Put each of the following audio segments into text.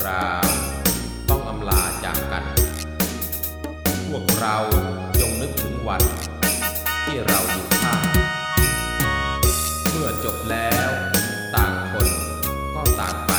ตรา ต้องอำลาจากกัน พวกเราจงนึกถึงวัน ที่เราอยู่ข้างเมื่อจบแล้ว ต่างคนก็ต่าง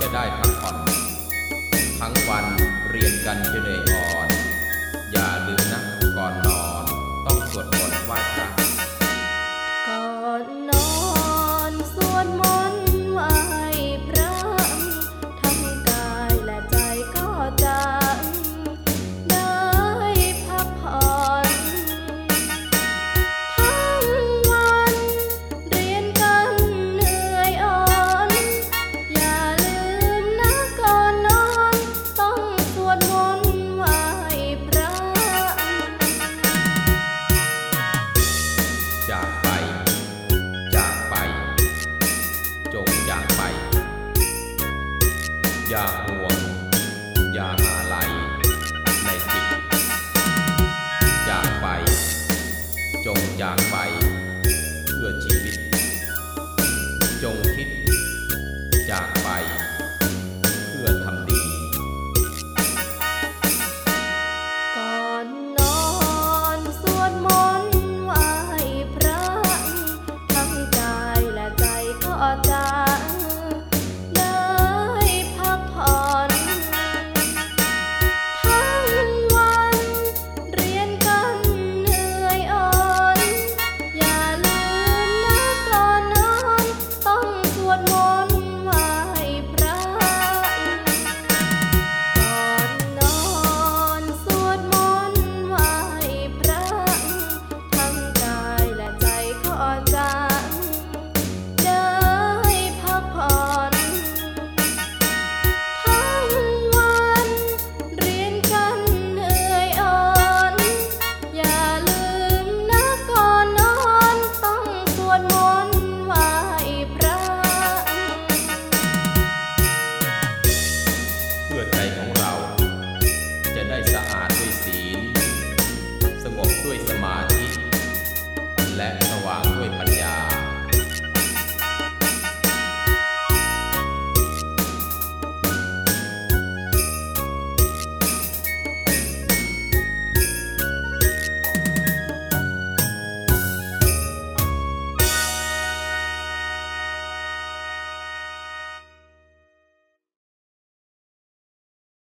จะได้พักผ่อนทั้งวันเรียนกันเหย ย่าห่วง อย่าหาไหลในจิตจากไป จงจากไป เพื่อชีวิต จงคิด จากไป เพื่อทำดีก่อนนอนสวดมนต์ไหว้พระทั้งกายและใจก็ใจ